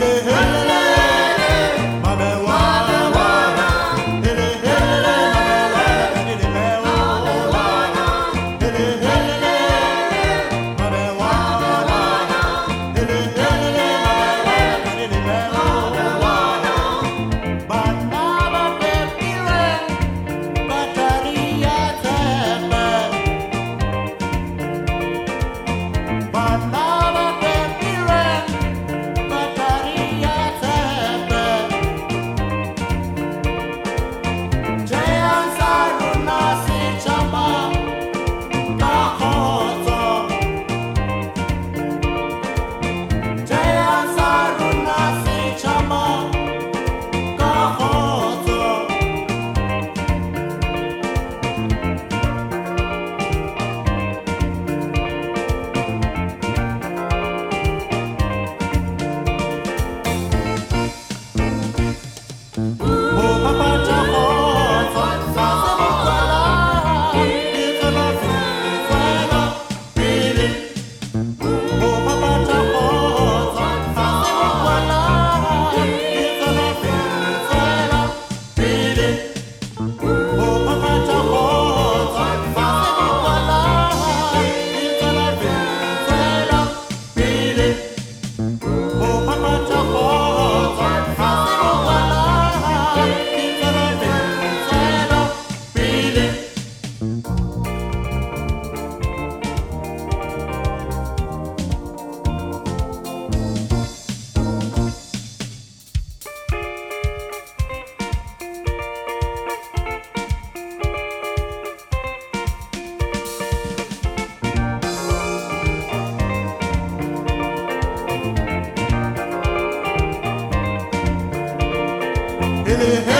hey, hey. Yeah.